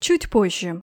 Чуть позже.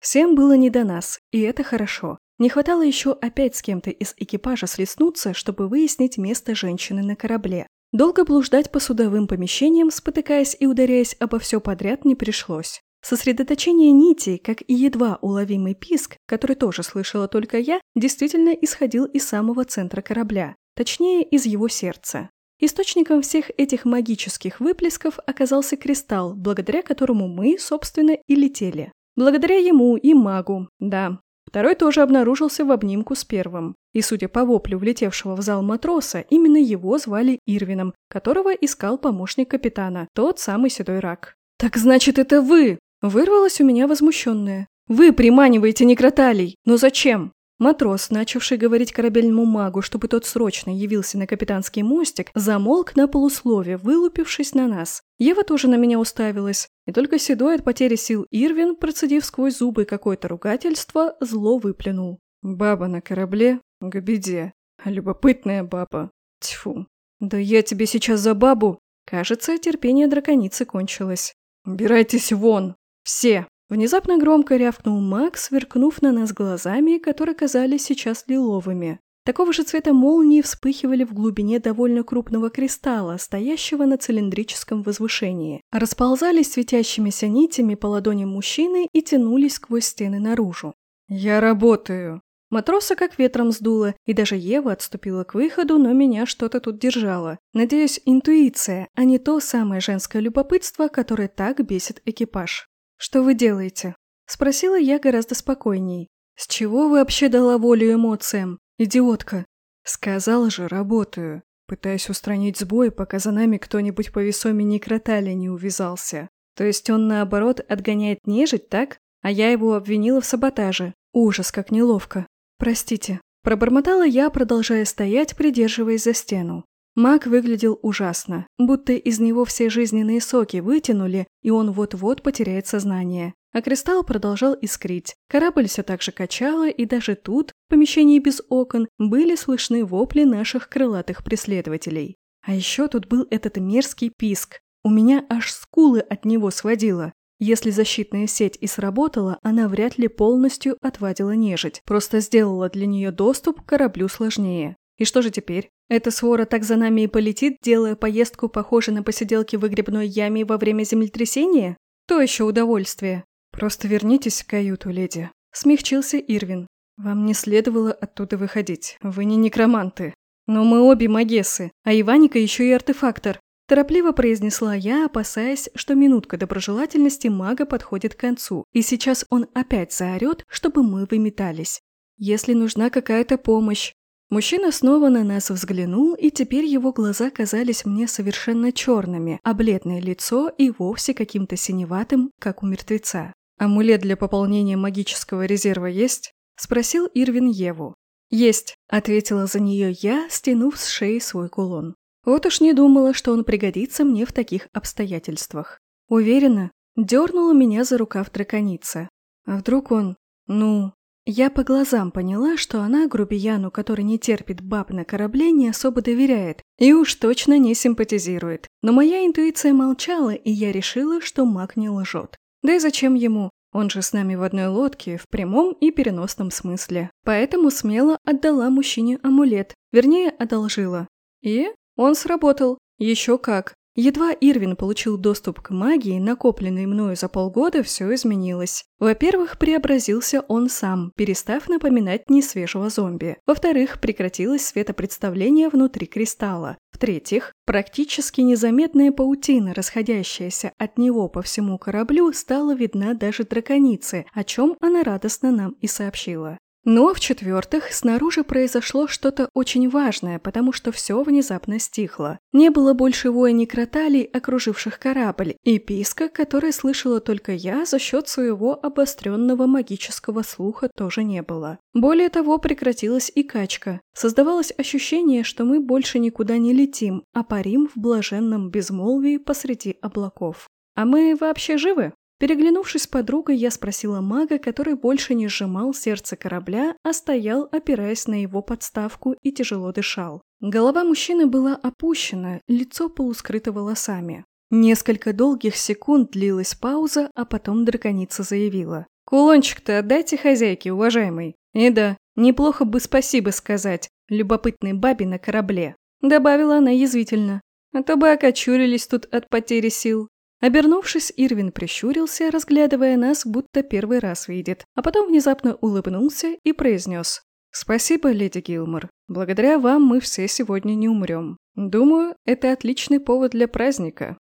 Всем было не до нас, и это хорошо. Не хватало еще опять с кем-то из экипажа слеснуться, чтобы выяснить место женщины на корабле. Долго блуждать по судовым помещениям, спотыкаясь и ударяясь обо все подряд, не пришлось. Сосредоточение нитей, как и едва уловимый писк, который тоже слышала только я, действительно исходил из самого центра корабля, точнее, из его сердца. Источником всех этих магических выплесков оказался кристалл, благодаря которому мы, собственно, и летели. Благодаря ему и магу, да. Второй тоже обнаружился в обнимку с первым. И, судя по воплю влетевшего в зал матроса, именно его звали Ирвином, которого искал помощник капитана, тот самый седой рак. «Так значит, это вы!» Вырвалось у меня возмущенное. «Вы приманиваете некроталей! Но зачем?» Матрос, начавший говорить корабельному магу, чтобы тот срочно явился на капитанский мостик, замолк на полуслове, вылупившись на нас. Ева тоже на меня уставилась, и только седой от потери сил Ирвин, процедив сквозь зубы какое-то ругательство, зло выплюнул. «Баба на корабле? К беде. Любопытная баба. Тьфу. Да я тебе сейчас за бабу!» Кажется, терпение драконицы кончилось. «Убирайтесь вон! Все!» Внезапно громко рявкнул Макс, сверкнув на нас глазами, которые казались сейчас лиловыми. Такого же цвета молнии вспыхивали в глубине довольно крупного кристалла, стоящего на цилиндрическом возвышении. Расползались светящимися нитями по ладоням мужчины и тянулись сквозь стены наружу. «Я работаю!» Матроса как ветром сдуло, и даже Ева отступила к выходу, но меня что-то тут держало. Надеюсь, интуиция, а не то самое женское любопытство, которое так бесит экипаж. «Что вы делаете?» – спросила я гораздо спокойней. «С чего вы вообще дала волю эмоциям? Идиотка!» «Сказал же, работаю. Пытаюсь устранить сбой, пока за нами кто-нибудь по весоме некротали не увязался. То есть он, наоборот, отгоняет нежить, так? А я его обвинила в саботаже. Ужас, как неловко. Простите. Пробормотала я, продолжая стоять, придерживаясь за стену. Маг выглядел ужасно, будто из него все жизненные соки вытянули, и он вот-вот потеряет сознание. А кристалл продолжал искрить. Корабль все так же качало, и даже тут, в помещении без окон, были слышны вопли наших крылатых преследователей. А еще тут был этот мерзкий писк. У меня аж скулы от него сводило. Если защитная сеть и сработала, она вряд ли полностью отвадила нежить, просто сделала для нее доступ к кораблю сложнее. И что же теперь? Эта свора так за нами и полетит, делая поездку похожей на посиделки в выгребной яме во время землетрясения? То еще удовольствие. Просто вернитесь в каюту, леди. Смягчился Ирвин. Вам не следовало оттуда выходить. Вы не некроманты. Но мы обе магессы, а Иваника еще и артефактор. Торопливо произнесла я, опасаясь, что минутка доброжелательности мага подходит к концу, и сейчас он опять заорет, чтобы мы выметались. Если нужна какая-то помощь, Мужчина снова на нас взглянул, и теперь его глаза казались мне совершенно черными, а бледное лицо и вовсе каким-то синеватым, как у мертвеца. «Амулет для пополнения магического резерва есть?» – спросил Ирвин Еву. «Есть», – ответила за нее я, стянув с шеи свой кулон. Вот уж не думала, что он пригодится мне в таких обстоятельствах. Уверена, дернула меня за рукав драконица. А вдруг он... Ну, я по глазам поняла, что она грубияну, который не терпит баб на корабле, не особо доверяет и уж точно не симпатизирует. Но моя интуиция молчала, и я решила, что маг не лжет. Да и зачем ему? Он же с нами в одной лодке, в прямом и переносном смысле. Поэтому смело отдала мужчине амулет, вернее, одолжила. И он сработал. Еще как. Едва Ирвин получил доступ к магии, накопленной мною за полгода, все изменилось. Во-первых, преобразился он сам, перестав напоминать несвежего зомби. Во-вторых, прекратилось светопредставление внутри кристалла. В-третьих, практически незаметная паутина, расходящаяся от него по всему кораблю, стала видна даже драконице, о чем она радостно нам и сообщила. Но, в-четвертых, снаружи произошло что-то очень важное, потому что все внезапно стихло. Не было больше воя некроталей, окруживших корабль, и писка, который слышала только я, за счет своего обостренного магического слуха тоже не было. Более того, прекратилась и качка. Создавалось ощущение, что мы больше никуда не летим, а парим в блаженном безмолвии посреди облаков. А мы вообще живы? Переглянувшись с подругой, я спросила мага, который больше не сжимал сердце корабля, а стоял, опираясь на его подставку и тяжело дышал. Голова мужчины была опущена, лицо полускрыто волосами. Несколько долгих секунд длилась пауза, а потом драконица заявила. «Кулончик-то отдайте хозяйке, уважаемый. И да, неплохо бы спасибо сказать, любопытной бабе на корабле». Добавила она язвительно. А то бы окочурились тут от потери сил. Обернувшись, Ирвин прищурился, разглядывая нас, будто первый раз видит, а потом внезапно улыбнулся и произнес. «Спасибо, леди Гилмор. Благодаря вам мы все сегодня не умрем. Думаю, это отличный повод для праздника».